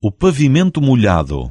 o pavimento molhado.